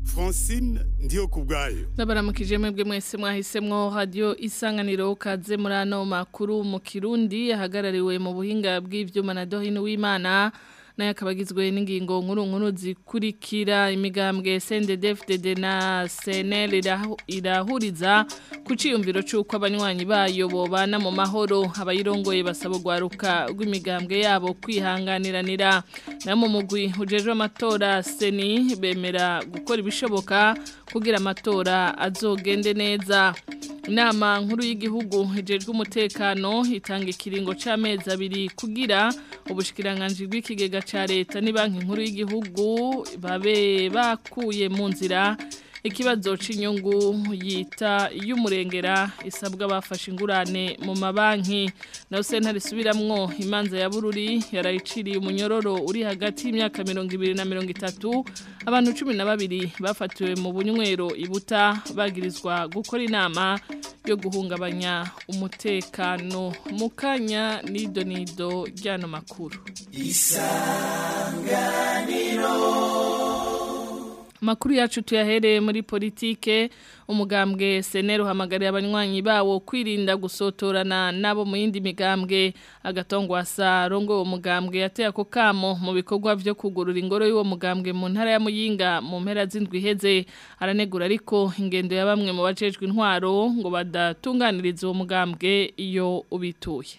alphonsine ndiyo ku bwayo ndabaramukije mwebwe mwese mwahisemo radiyo isanganiro kaze muri makuru mu kirundi ahagarariwe mu buhinga bw'ibyuma na w'imana nayo akaba agizwe n'ingingo nkuru nkuru zikurikira imigambwe SNDD-FDD na CNL irahuriza ku ciyumviro cy'uko abanywanyi bayo bobana mu mahoro abayirongoye basaba urwaruka rw'imigambwe yabo kwihanganiranira nayo mu mugwi ujejwe amatora seni bemera gukora ibishoboka kugira amatora azogende neza inama nkuru y'igihugu hejejwe umutekano itanga ikiringo cy'amezi abiri kugira ubushikiranganji bw'ikigega cya leta ni banki nkuru y'igihugu babe bakuye mu nzira ikibazo cy'inyungu yita y'umurengera isabwa bafashe ingurane mu mabanki nayo sentare isubiramwo imanza ya bururi yarayiciriye umunyororo uri hagati y'imyaka mirongo ibiri na mirongo itatu abantu cumi na babiri bafatiwe mu bunywero ibuta bagirizwa gukora inama yo guhungabanya umutekano mu kanya nido nido ry'ano makuru isanganiro Makuru yacu tuyahereye muri politike umugambwe senero uhamagariye abanywanyi bawo kwirinda gusotorana nabo mu yindi migambwe agatongwa sarongo uwo mugambwe yateye ako kamo mu bikorwa byo kugurura ingoro y'uwo mugambwe mu ntara ya Muyinga mu mpera z'indwi iheze aranegura ariko ingendo ya bamwe mu bacejwe intwaro ngo badatunganiriza uwo mugambwe iyo ubituye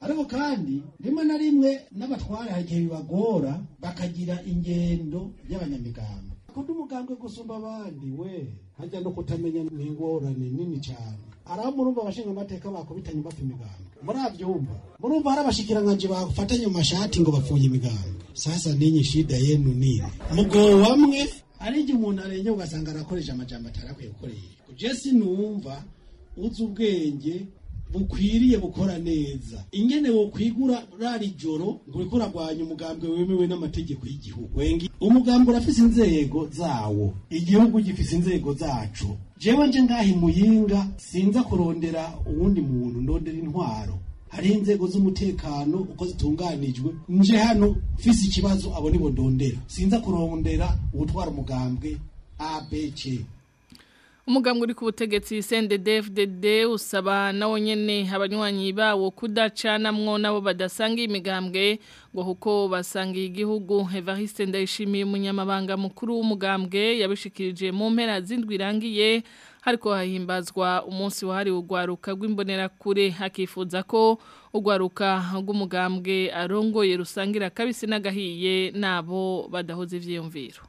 ariko kandi rimwe na rimwe n'abatware hari igihe bibagora bakagira ingendo y'abanyamigambi akunda umugambwe gusumba abandi we hajya no kutamenya n'ingorane nini cyane araho murumva abashinga amateka bakubitanye bapfa imigambwe murabyumva murumva hari abashikiranganji bafatanye mu mashati ngo bapfunye imigambwe sasa ninyi shida yenu nini mugabo wamwe hari igihe umuntu arengera ugasanga arakoresha amajambo atarakwiye gukoresha jesi numva uzi ubwenge bukwiriye gukora neza ingene wokwigura rari joro nguriko uragwanya umugambwe wemewe n'amategeko y'igihugu wenge. umugambwe urafise inzego zawo igihugu gifise inzego zacu. jewe nje ngahe muyinga sinza kurondera uwundi muntu ndondera intwaro hari inzego z'umutekano uko zitunganijwe nje hano mfise ikibazo abo nibo ndondera sinza kurondera uwutwara umugambwe abc umugambwe uri ku butegetsi CNDD-FDD usaba nawo nyene abanywanyi bawo kudacanamwo nabo badasanga imigambwe ngo huko basangiye igihugu Evariste Ndayishimiye umunyamabanga mukuru w'umugambwe yabishikirije mu mpera zindwi irangiye hariko hahimbazwa umunsi wahariwe ugwaruka kure hakifuza ko ugwaruka rw'umugambwe arongoye rusangira kabisi n'agahiye nabo badahoze ivyiyumviro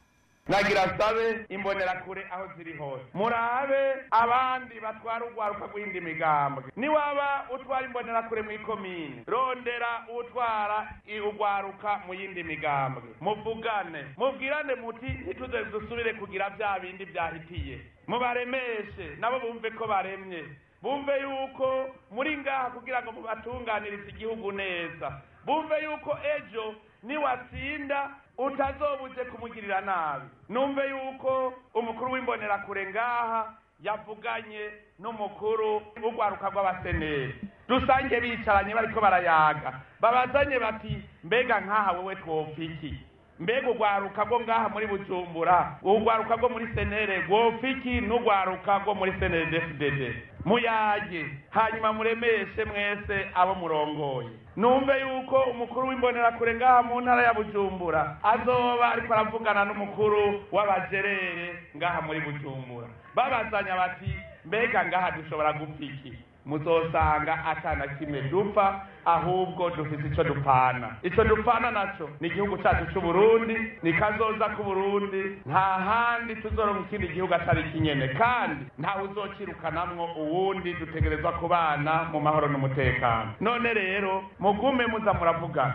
nagira imbonera imbonerakure aho ziri hose murabe abandi batwara urwaruka rw'indi migambwe niwaba utwara imbonera kure mu ikomine rondera utwara urwaruka mu yindi migambwe muvugane mubwirane muti ntituze dusubire kugira bya bindi byahitiye mubaremeshe nabo bumve ko baremye bumve yuko muri ngaha kugira ngo mubatunganirize igihugu neza bumve yuko ejo niwatsinda utazobuze kumugirira nabi numve yuko umukuru w'imbonerakure ngaha yavuganye n'umukuru w'urwaruka rw'abaseneri dusange bicaranye bariko barayaga babazanye bati mbega nk'aha wowe twopfa iki mbega urwaruka rwo ngaha muri bujumbura urwaruka rwo muri senere rwofiki n'urwaruka rwo muri senere defudede muyage hanyuma muremeshe mwese abo murongoye numve yuko umukuru w'imbonerakure ngaha mu ntara ya bujumbura azoba ariko aravugana n'umukuru w'abajerere ngaha muri bujumbura babazanya bati mbega ngaha dushobora gupfa iki muzosanga atana kimwe dupfa ahubwo dufite icyo dupana icyo dupana nacyo ni igihugu cyacu cy'u Burundi ni kazoza k'u Burundi nta handi tuzora mu kindi gihugu atari kinyene kandi ntawe uzocirukanamwo uwundi dutegerezwa kubana mu mahoro n'umutekano none rero mugume muza muravugana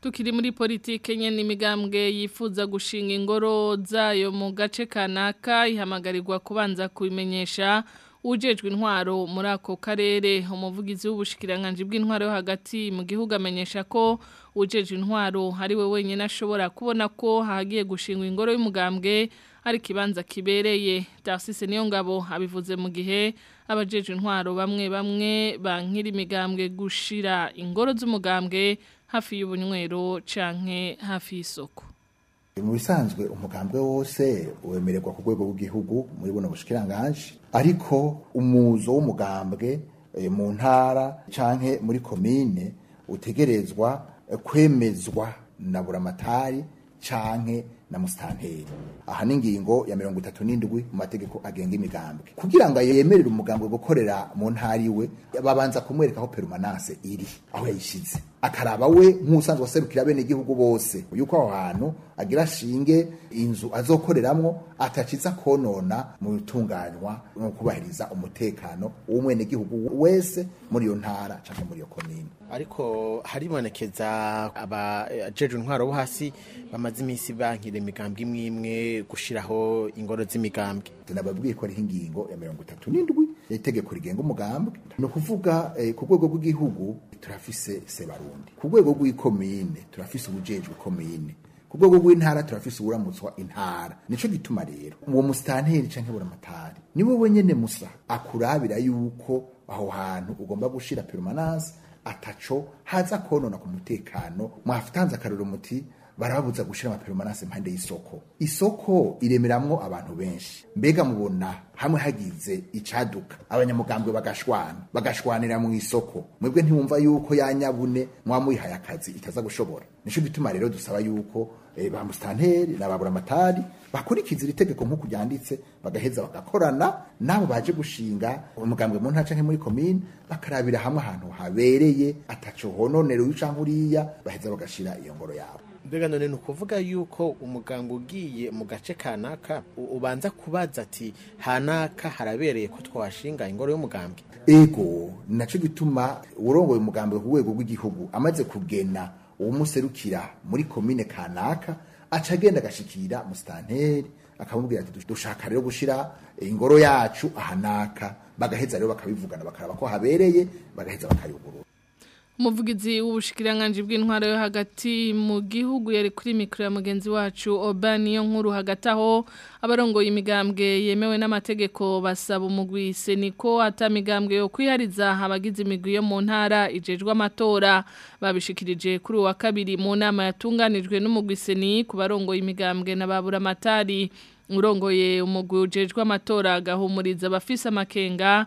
tukiri muri politiki enye n'imigambwe yifuza gushinga ingoro zayo mu gace kanaka ihamagarirwa kubanza kubimenyesha ujejwe intwaro muri ako karere umuvugizi w'ubushikiranganje bw'intwaro hagati mu gihugu amenyesha ko ujeje intwaro ari we wenyine ashobora kubona ko hagiye gushingwa ingoro y'umugambwe hari ikibanza kibereye Niyo Ngabo abivuze mu gihe abajejwe intwaro bamwe bamwe bankira imigambwe gushira ingoro z'umugambwe hafi y'ubunywero canke hafi y'isoko mu bisanzwe umugambwe wose wemererwa ku rwego rw'igihugu muri buno bushikiranganje ariko umuzo w'umugambwe eh, mu ntara canke muri komine utegerezwa eh, kwemezwa na buramatari canke na musitanteri aha ni ingingo ya mirongo itatu n'indwi mu mategeko agenga imigambwe kugira ngo yemerere umugambwe gukorera mu ntara iwe babanza kumwereka aho perumanase iri aho yayishyize akaraba we nk'usanzwe aserukira bene igihugu bose yuko aho hantu agira ashinge inzu azokoreramwo ataciza konona mu bitunganywa no kubahiriza umutekano w'umwenegihugu wese muri iyo ntara cyangwa muri iyo komine ariko haribonekeza abajeje intwaro bo hasi bamaze iminsi bankira imigambwe imwe imwe gushyiraho ingoro z'imigambwe tunababwiye ko ariho ingingo ya mirongo itatu n'indwi itegeko rigenga umugambi ni ukuvuga eh, ku rwego rw'igihugu turafise sebarundi ku rwego rw'ikomine turafise ubujejwe ikomine ku rwego rw'intara turafise uburamutswa intara nico gituma rero uwo musitanteri canke buramatari ni wowe nyene musa akurabira yuko aho hantu ugomba gushira perumananse ataco haza konona ku mutekano mwatanze akarero umuti barabuza gushyira amaperomanase impande y'isoko isoko iremeramo abantu benshi mbega mubona hamwe hagize icaduka abanyamugambwe bagashwana bagashwanira mu isoko mwebwe ntiwumva yuko yanyabune mwamuyihaye akazi itaza gushobora nico gituma rero dusaba yuko e, ba mustanteri n'ababura amatari bakurikiza iri tegeko nk'uko ryanditse bagaheza bagakorana nabo baje gushinga umugambwe mu ntara canke muri komine bakarabira hamwe ahantu habereye ataco hononera uyu uriya baheza bagashira iyo ngoro yabo mbega none ni ukuvuga yuko umuganga ugiye mu gace kanaka ubanza kubaza ati hanaka harabereye ko twahashinga ingoro y'umugambwe ego nacyo gituma urongoye umugambi ku rwego rw'igihugu amaze kugena uwumuserukira muri komine kanaka aca agenda agashikira musitanteri akamubwira ati dushaka rero gushyira ingoro yacu ahanaka bagaheza rero bakabivugana bakaraba ko habereye bagaheza bakayugurura umuvugizi w'ubushikiranganji bw'intwaro yo hagati mu gihugu yari kuri mikro ya mugenzi wacu Oban niyo nkuru hagati aho abarongoye imigambwe yemewe n'amategeko basaba umugwi Seniko ata migambwe yo kuyariza abagize imigwi yo mu ntara ijejwe amatora babishikirije kuri wa kabiri mu nama yatunganijwe n'umugwi Seni ku barongoye imigambwe n'ababura amatari urongoye umugwi ujejwe amatora agahumuriza abafise amakenga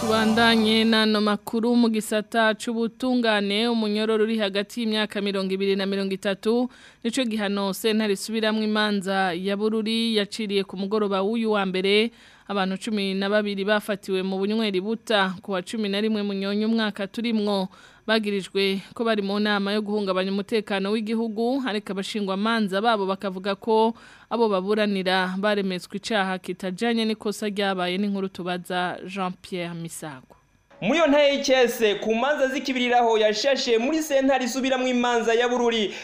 tubandanye n'ano makuru mu gisata cy'ubutungane umunyoro ruri hagati imyaka mirongo ibiri na mirongo itatu nicyo gihano sentare isubiramwo imanza ya bururi yaciriye ku mugoroba w'uyu wa mbere abantu cumi na babiri bafatiwe mu bunyweri buta ku wa cumi na rimwe munyonyo umwaka turimwo bagirijwe ko bari mu nama yo guhungabanya umutekano w'igihugu ariko abashingwamanza babo bakavuga ko abo baburanira baremetswe icyaha kitajyanye n'ikosa ryabaye n'inkuru tubaza jean Pierre Misago muyo ntayikese ku manza zikibiriraho yashashe muri sentare isubiramo imanza ya bururi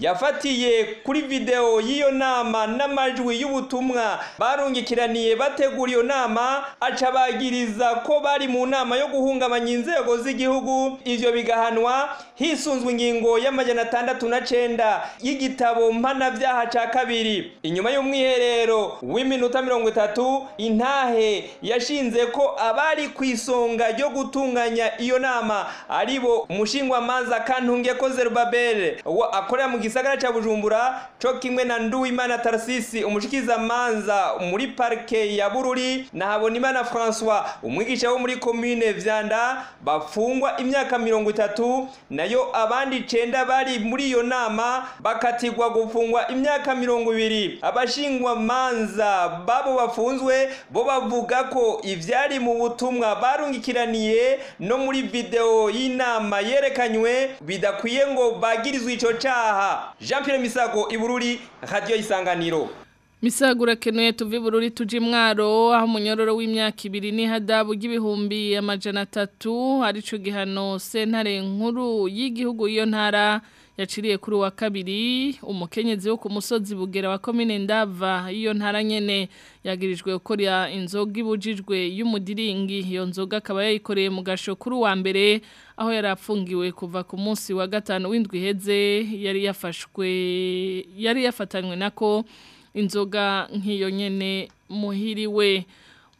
yafatiye kuri videwo y'iyo nama n'amajwi y'ubutumwa barungikiraniye bategura iyo nama acabagiriza ko bari mu nama yo guhungabanya inzego z'igihugu ivyo bigahanwa hisunzwe ingingo ya y'amajana atandatu na cenda y'igitabo mpanabyaha cya kabiri inyuma y'umwiherero w'iminota mirongo itatu intahe yashinze ko abari ku isonga ryo gutunganya iyo nama aribo mushingwamanza kantunge ko zerubabele akorera mu gisagara cya bujumbura co kimwe na nduwimana tarsisi umushikizamanza muri parike ya bururi na habonimana francois umwigisha wo muri komine vyanda bafungwa imyaka mirongo itatu nayo abandi cenda n'icyenda bari muri iyo nama bakatirwa gufungwa imyaka mirongo ibiri abashingwamanza babo bafunzwe bo bavuga ko ibyari mu butumwa barungikiraniye no muri videwo y'inama yerekanywe bidakwiye ngo bagirizwe icyo cyaha jean Pierre misago i bururi radiyo y'isanganiro misagura kenuye tuvi bururi tuji mwaro aho munyororo w'imyaka ibiri ni hadabu y'ibihumbi amajana atatu arico gihano Senare nkuru y'igihugu iyo ntara yaciriye kuri wa kabiri umukenyezi wo ku musozi bugera wa komine ndava iyo ntara nyene yagirijwe gukora inzoga ibujijwe y'umudiringi iyo nzoga akaba yayikoreye mu gasho kuri wa mbere aho yari apfungiwe kuva ku munsi wa gatanu w'indwi iheze yari yafashwe yari yafatanywe nako inzoga nk'iyo nyene muhiriwe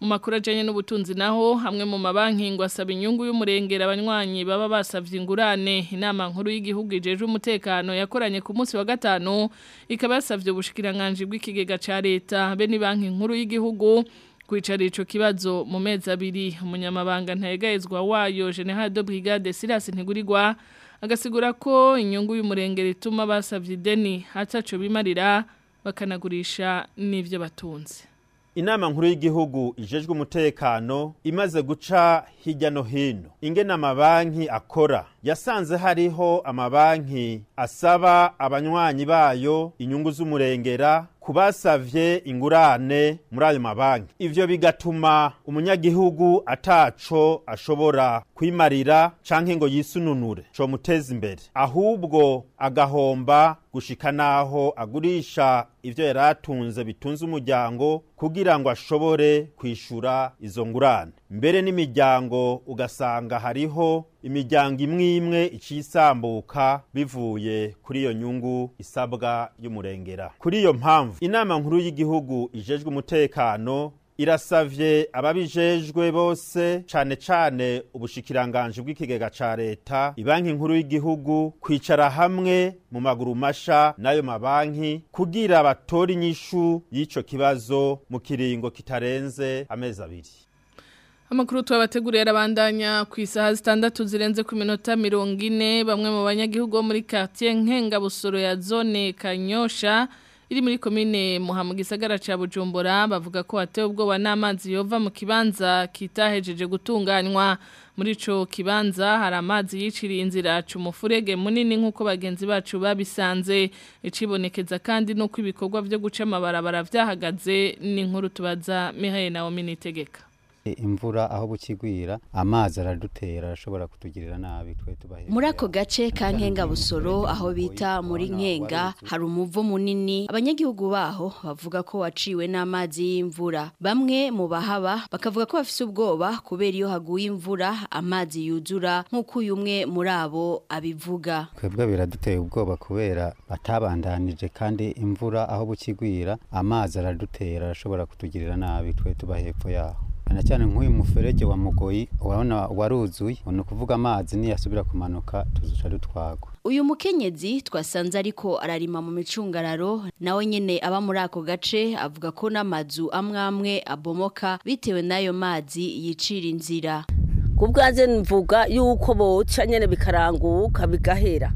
mu makuru ajyanye n'ubutunzi naho hamwe mu mabanki ngo asaba inyungu y'umurengera abanywanyi baba basabye ingurane inama nkuru y'igihugu ijeje umutekano yakoranye ku munsi wa gatanu ikaba yasabye ubushikiranganji bw'ikigega cya leta be ni banki nkuru y'igihugu kwicara ico kibazo mu mezi abiri umunyamabanga ntayegayezwa wayo General Brigade Silas Ntigurirwa agasigura ko inyungu y'umurengera ituma basabye ideni ataco bimarira bakanagurisha n'ibyo batunze inama nkuru y'igihugu ijejwe umutekano imaze guca hirya no hino ingena amabanki akora yasanze hariho amabanki asaba abanywanyi bayo inyungu z'umurengera kubasavye ingurane muri ayo mabanki ivyo bigatuma umunyagihugu ataco ashobora kwimarira canke ngo yisununure co muteza imbere ahubwo agahomba gushika naho agurisha ivyo yaratunze bitunze umuryango kugira ngo ashobore kwishura izo ngurane mbere n'imiryango ugasanga hariho imiryango imwe imwe icisambuka bivuye kuri iyo nyungu isabwa y'umurengera kuri iyo mpamvu inama nkuru y'igihugu ijejwe umutekano irasavye ababijejwe bose cane cane ubushikiranganji bw'ikigega ca leta ibanki nkuru y'igihugu kwicara hamwe mu maguru masha n'ayo mabanki kugira batore inyishu y'ico kibazo mu kiringo kitarenze amezi abiri Amakuru tuwabateguriye arabandanya ku isaha zitandatu zirenze ku minota mirongo ine bamwe mu banyagihugu bo muri quartier Nkenga Busoro ya zone Kanyosha iri muri komine Muhamu gisagara ca Bujumbura bavuga ko watewe ubwoba n'amazi yova mu kibanza kitahejeje gutunganywa muri ico kibanza hari amazi yiciriye inzira aca umufurege munini nk'uko bagenzi bacu babisanze icibonekeza kandi nuko ibikorwa vyo guca amabarabara vyahagaze n'inkuru tubaza Mihaye na Ominitegeka imvura aho bukigwira amazi aradutera arashobora kutugirira nabi twe tubahe muri ako gace ka nkenga busoro aho bita muri nkenga hari umuvu munini abanyagihugu baho bavuga ko waciwe n'amazi y'imvura bamwe mu bahaba bakavuga ko bafite ubwoba kubera iyo haguye imvura amazi yuzura nk'uko uyu umwe muri abo abivuga twebwe biraduteye ubwoba kubera batabandanije kandi imvura aho bukigwira amazi aradutera arashobora kutugirira nabi twe tuba hepfo yaho cyane cyane nk'uyu muferege wa mugoyi urabona waruzuye ni ukuvuga amazi niyasubira kumanuka tuzica dutwagwa uyu mukenyezi twasanze ariko ararima mu micungararo nawe nyine aba muri ako gace avuga ko n'amazu amwe amwe abomoka bitewe n'ayo mazi yicira inzira ku bwanze mvuga yuko boca nyine bikaranguka bigahera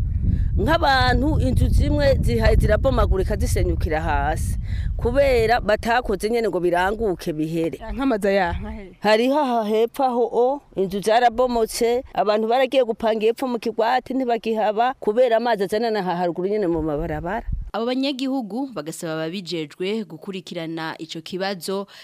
nk'abantu inzu zimwe zirabomagurika zisenyukira hasi kubera batakoze nyine ngo biranguke bihere nk’amaza ya hariho hepfo aho o inzu zarabomotse abantu baragiye gupanga hepfo mu kigwati ntibagihaba kubera amazi azanana haruguru nyine mu mabarabara abo banyagihugu bagasaba ababijejwe gukurikirana icyo kibazo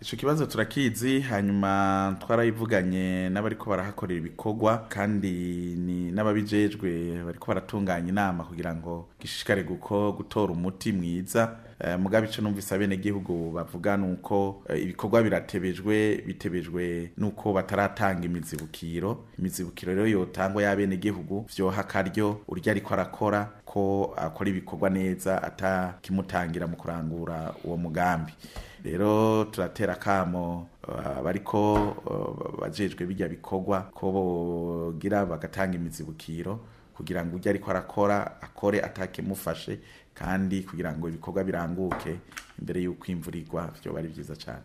icyo kibazo turakizi hanyuma twarayivuganye n'abari ko barahakorera ibikorwa kandi ni n'ababijejwe bari ko baratunganya inama kugira ngo gishishikare guko gutora umuti mwiza eh, mugabe icyo numvise abenegihugu bavuga ni uko eh, ibikorwa biratebejwe bitebejwe n'uko bataratanga imizibukiro imizibukiro rero yotangwa y'abenegihugu byoha akaryo urya ariko arakora ko akora ibikorwa neza atakimutangira mu kurangura uwo mugambi rero turatera akamo bariko bajejwe bijya bikorwa ko bogira bagatanga imizibukiro kugira ngo ujye ariko arakora akore atakimufashe kandi kugira ngo ibikorwa biranguke imbere y'uko imvura igwa byo ari byiza cyane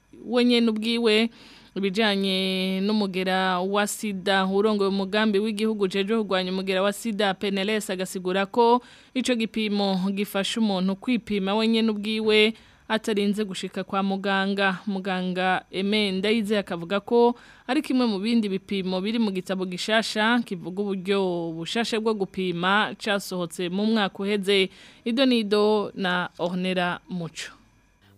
wenyine ubwiwe ibijyanye n'umugera wa sida urongoye umugambi w'igihugu jeje kurwanya umugera wa sida peneles agasigura ko icyo gipimo gifasha umuntu kwipima wenye n’ubwiwe, atarinze gushika kwa muganga muganga Aime Ndayize akavuga ko ari kimwe mu bindi bipimo biri mu gitabo gishasha kivuga uburyo bushashe bwo gupima cyasohotse mu mwaka uheze idonido na ornera Mucho.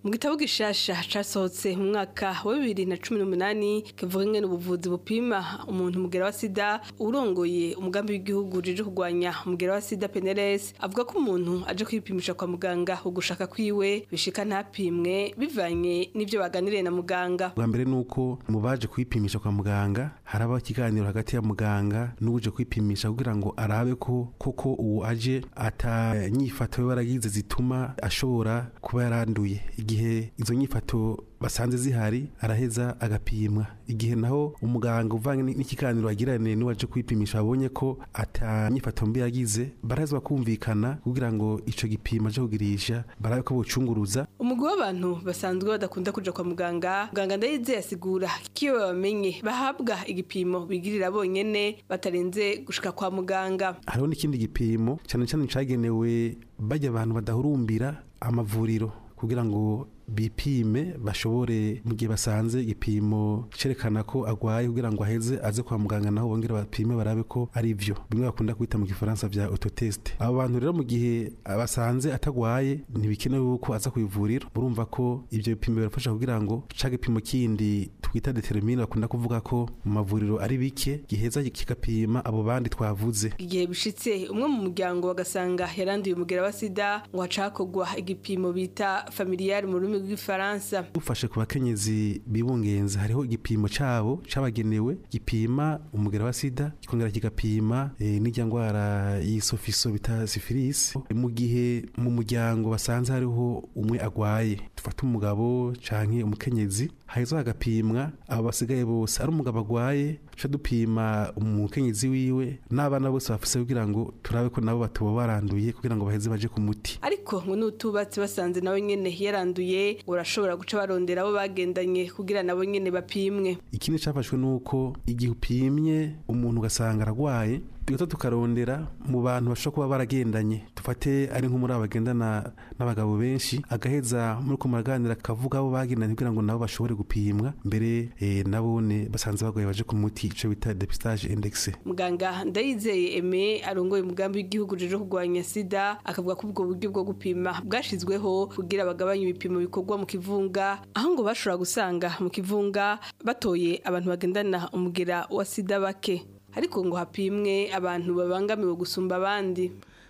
mu gitabo gishasha casohotse mu mwaka wa bibiri na cumi n'umunani kivuga ingene ubuvuzi bupima umuntu mugera wa sida urongoye umugambi w'igihugu uje kurwanya umugera wa sida peneres avuga ko umuntu aje kwipimisha kwa muganga ugushaka kwiwe bishika ntapimwe bivanye n'ibyo baganiriye na muganga bwa mbere nuko mu baje kwipimisha kwa muganga haraba ikiganiro hagati ya muganga n'uje kwipimisha kugira ngo arabe ko koko uwo aje atanyifata we baragize zituma ashobora kuba yaranduye igihe izo nyifato basanze zihari araheza agapimwa igihe naho umuganga uvanye n'ikiganiro agirane n'uwaje kwipimisha abonye ko atanyifato mbi yagize barazwa kumvikana kugira ngo icyo gipimo aje kugirisha barabe ko bocunguruza umugwi w'abantu basanzwe badakunda kuja kwa muganga muganga ndayize yasigura kiyo bamenye bahabwa igipimo bigirira bonyene batarenze gushika kwa muganga hariho n'ikindi gipimo cyane cyane cagenewe bajya abantu badahurumbira amavuriro 국이랑 그 bipime bashobore mu gihe basanze igipimo cyerekana ko agwaye kugira ngo aheze aze kwa muganga naho bongera bapime barabe ko ari byo bimwe bakunda kwita mu gifaransa bya autotest abo bantu rero mu gihe basanze atagwaye ntibikenewe yuko aza ku ivuriro urumva ko ibyo bipimo birafasha kugira ngo ca gipimo kindi twita determine bakunda kuvuga ko mu mavuriro ari bike giheza kigapima abo bandi twavuze igihe bishyitse umwe mu muryango bagasanga yaranduye umugera wa sida ngo hacakogwa igipimo bita familiar mu rurimi rw'ifaransa bufashe ku bakenyezi bibungenze hariho igipimo cyabo cyabagenewe gipima umugera wa sida kikongera kigapima eh, n'ijya ndwara y'isofiso bita sifirisi mu gihe mu muryango basanze hariho umwe agwaye dufata umugabo cyangwa umukenyezi haheza agapimwa aba basigaye bose ari umugabo agwaye ca dupima umukenyezi wiwe n'abana bose bafise kugira ngo turabe ko nabo batuba baranduye kugira ngo baheze baje ku muti ariko ngo n'utubatsi basanze nawe nyene yaranduye urashobora guca barondera abo bagendanye kugira nabo nyene bapimwe ikindi cafashwe nuko igihe upimye umuntu ugasanga aragwaye duhita tukarondera mu bantu bashobora kuba baragendanye dufate ari nko muri abagendana n'abagabo benshi agaheza muri ko muraganira akavuga abo bagendanye kugira ngo nabo bashobore gupimwa mbere eh, nabone basanze bagoye baje ku muti icyo bita depistage indegise muganga ndayizeye eme arongoye umugambi w'igihugu rero kurwanya sida akavuga ko ubwo buryo bwo gupima bwashyizweho kugira bagabanye ibipimo bikorwa mu kivunga aho ngo bashobora gusanga mu kivunga batoye abantu bagendana umugera wa sida bake ariko ngo hapimwe abantu babangamiwe gusumba abandi